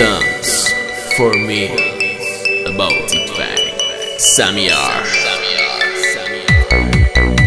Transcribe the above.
Dance for me about it bang. Samir. رقص